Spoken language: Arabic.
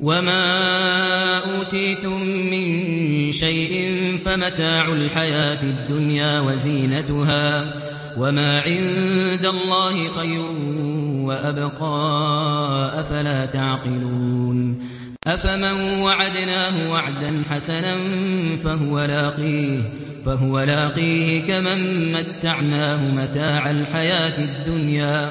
وما اوتيتم من شيء فمتاع الحياة الدنيا وزينتها وما عند الله خير وابقى افلا تعقلون افمن وعدناه وعدا حسنا فهو لاقيه فهو لاقيه كمن متعناه متاع الحياة الدنيا